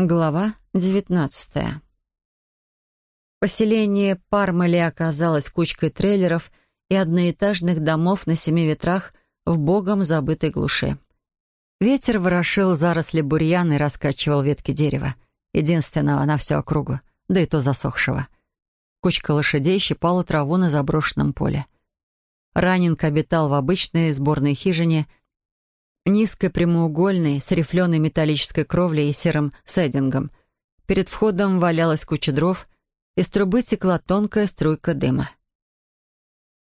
Глава девятнадцатая. Поселение Пармали оказалось кучкой трейлеров и одноэтажных домов на семи ветрах в богом забытой глуши. Ветер ворошил заросли бурьяна и раскачивал ветки дерева, единственного на всю округу, да и то засохшего. Кучка лошадей щипала траву на заброшенном поле. Раннинг обитал в обычной сборной хижине низкой прямоугольной, с рифленой металлической кровлей и серым сайдингом. Перед входом валялась куча дров, из трубы текла тонкая струйка дыма.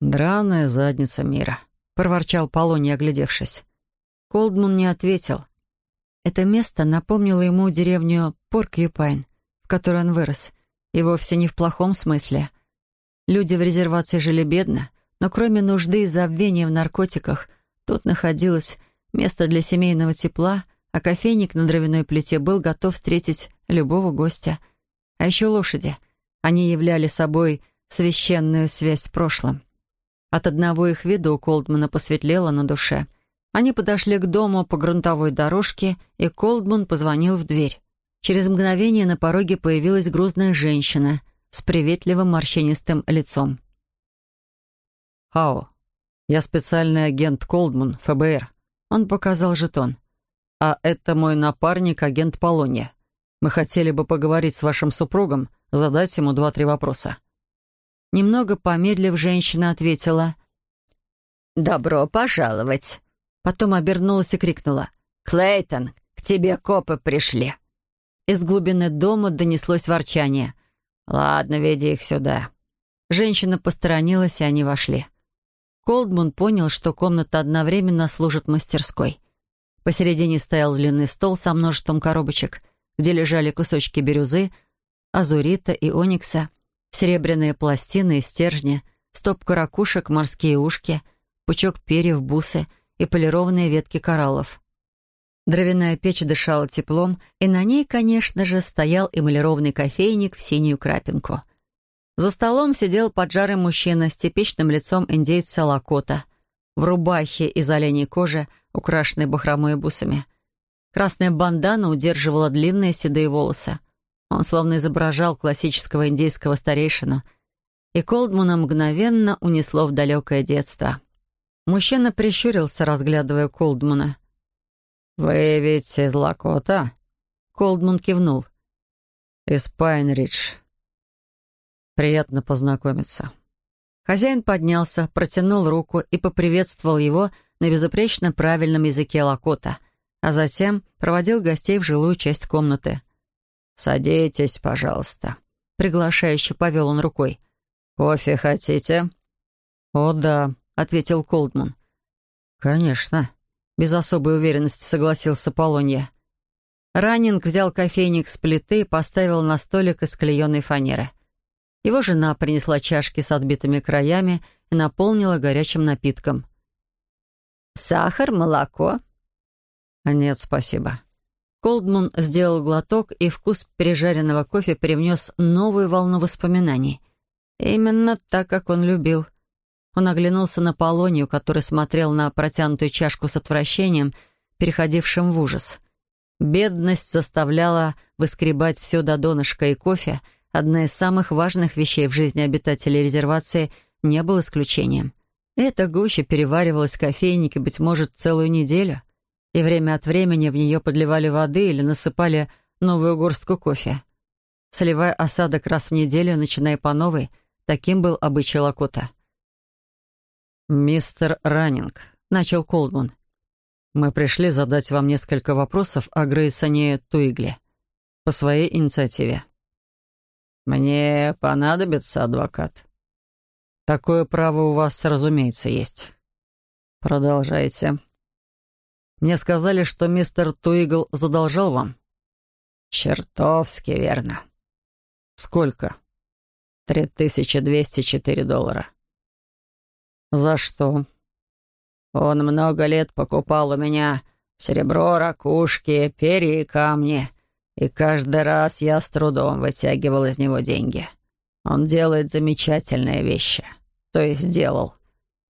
«Драная задница мира», — проворчал Полоний, оглядевшись. Колдман не ответил. Это место напомнило ему деревню Порк-Юпайн, в которой он вырос, и вовсе не в плохом смысле. Люди в резервации жили бедно, но кроме нужды и забвения в наркотиках, тут находилось место для семейного тепла, а кофейник на дровяной плите был готов встретить любого гостя. А еще лошади. Они являли собой священную связь с прошлым. От одного их вида у Колдмана посветлело на душе. Они подошли к дому по грунтовой дорожке, и Колдман позвонил в дверь. Через мгновение на пороге появилась грузная женщина с приветливым морщинистым лицом. «Хао, я специальный агент Колдман, ФБР», он показал жетон. «А это мой напарник, агент Полония. Мы хотели бы поговорить с вашим супругом, задать ему два-три вопроса». Немного помедлив, женщина ответила. «Добро пожаловать!» Потом обернулась и крикнула. «Клейтон, к тебе копы пришли!» Из глубины дома донеслось ворчание. «Ладно, веди их сюда». Женщина посторонилась, и они вошли. Колдмун понял, что комната одновременно служит мастерской. Посередине стоял длинный стол со множеством коробочек, где лежали кусочки бирюзы, азурита и оникса, серебряные пластины и стержни, стопка ракушек, морские ушки, пучок перьев, бусы и полированные ветки кораллов. Дровяная печь дышала теплом, и на ней, конечно же, стоял эмалированный кофейник в синюю крапинку — за столом сидел поджарый мужчина с типичным лицом индейца Лакота, в рубахе из оленей кожи, украшенной бахромой и бусами. Красная бандана удерживала длинные седые волосы. Он словно изображал классического индейского старейшину. И Колдмана мгновенно унесло в далекое детство. Мужчина прищурился, разглядывая Колдмана. «Вы ведь из Лакота?» Колдман кивнул. «Из Пайнридж. Приятно познакомиться». Хозяин поднялся, протянул руку и поприветствовал его на безупречно правильном языке Лакота, а затем проводил гостей в жилую часть комнаты. «Садитесь, пожалуйста», — приглашающе повел он рукой. «Кофе хотите?» «О, да», — ответил Колдман. «Конечно», — без особой уверенности согласился Полонья. Раннинг взял кофейник с плиты и поставил на столик из клееной фанеры. Его жена принесла чашки с отбитыми краями и наполнила горячим напитком. «Сахар, молоко?» «Нет, спасибо». Колдман сделал глоток, и вкус пережаренного кофе привнес новую волну воспоминаний. Именно так, как он любил. Он оглянулся на Полонию, который смотрел на протянутую чашку с отвращением, переходившим в ужас. Бедность заставляла выскребать все до донышка, и кофе — одна из самых важных вещей в жизни обитателей резервации, не был исключением. Эта гуща переваривалась в кофейнике, быть может, целую неделю, и время от времени в нее подливали воды или насыпали новую горстку кофе. Сливая осадок раз в неделю, начиная по новой, таким был обычай Лакота. «Мистер Раннинг», — начал Колдман, — «мы пришли задать вам несколько вопросов о Грейсоне Туигле по своей инициативе». «Мне понадобится адвокат». «Такое право у вас, разумеется, есть». «Продолжайте». «Мне сказали, что мистер Туигл задолжал вам». «Чертовски верно». «Сколько?» «Три тысячи двести четыре доллара». «За что?» «Он много лет покупал у меня серебро, ракушки, перья и камни». И каждый раз я с трудом вытягивал из него деньги. Он делает замечательные вещи. То есть делал.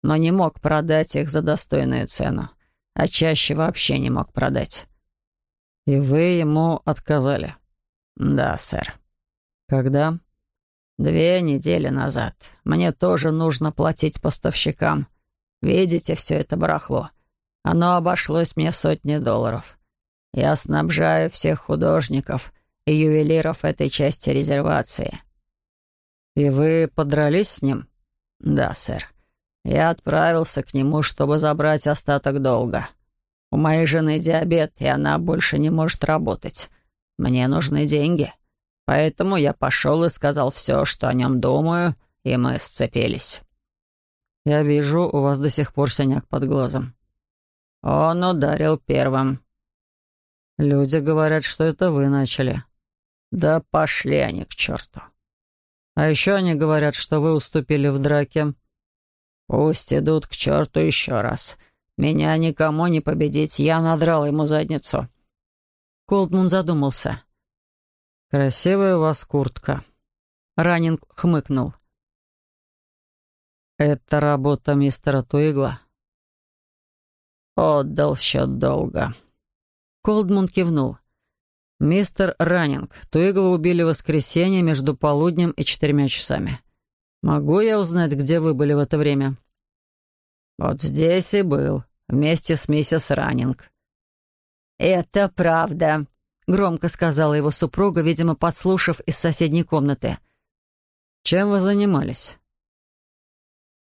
Но не мог продать их за достойную цену. А чаще вообще не мог продать. «И вы ему отказали?» «Да, сэр». «Когда?» «Две недели назад. Мне тоже нужно платить поставщикам. Видите все это барахло? Оно обошлось мне сотни долларов. Я снабжаю всех художников и ювелиров этой части резервации». «И вы подрались с ним?» «Да, сэр. Я отправился к нему, чтобы забрать остаток долга. У моей жены диабет, и она больше не может работать. Мне нужны деньги. Поэтому я пошел и сказал все, что о нем думаю, и мы сцепились». «Я вижу, у вас до сих пор синяк под глазом». «Он ударил первым». «Люди говорят, что это вы начали». «Да пошли они к черту». «А еще они говорят, что вы уступили в драке». «Пусть идут к черту еще раз. Меня никому не победить, я надрал ему задницу». Колдмун задумался. «Красивая у вас куртка». Раннинг хмыкнул. «Это работа мистера Туигла?» «Отдал в счет долга». Колдмун кивнул. «Мистер Раннинг, Туигла убили в воскресенье между полуднем и четырьмя часами. Могу я узнать, где вы были в это время?» «Вот здесь и был, вместе с миссис Раннинг». «Это правда», — громко сказала его супруга, видимо, подслушав из соседней комнаты. «Чем вы занимались?»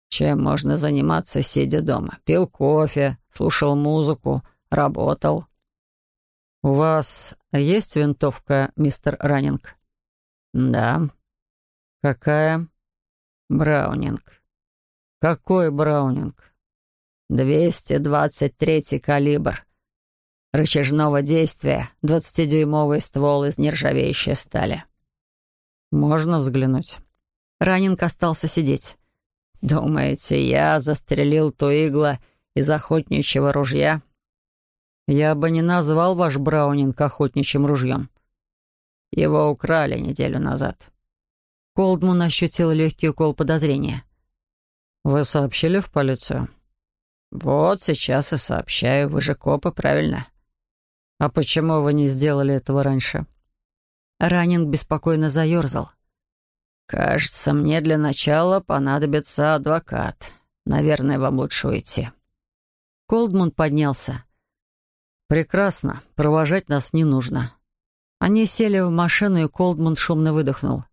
«Чем можно заниматься, сидя дома? Пил кофе, слушал музыку, работал». «У вас есть винтовка, мистер Раннинг?» «Да». «Какая?» «Браунинг». «Какой Браунинг?» «223 калибр. Рычажного действия, двадцатидюймовый ствол из нержавеющей стали». «Можно взглянуть?» Раннинг остался сидеть. «Думаете, я застрелил Туигла из охотничьего ружья?» «Я бы не назвал ваш Браунинг охотничьим ружьем». «Его украли неделю назад». Колдмун ощутил легкий укол подозрения. «Вы сообщили в полицию?» «Вот сейчас и сообщаю. Вы же копы, правильно?» «А почему вы не сделали этого раньше?» Раннинг беспокойно заерзал. «Кажется, мне для начала понадобится адвокат. Наверное, вам лучше уйти». Колдмунд поднялся. «Прекрасно. Провожать нас не нужно». Они сели в машину, и Колдмунд шумно выдохнул.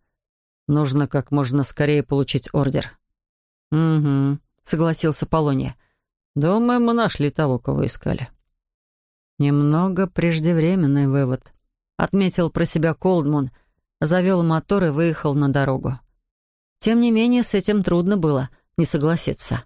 «Нужно как можно скорее получить ордер». «Угу», — согласился Полония. «Думаю, мы нашли того, кого искали». «Немного преждевременный вывод», — отметил про себя Колдмун, завел мотор и выехал на дорогу. Тем не менее, с этим трудно было не согласиться.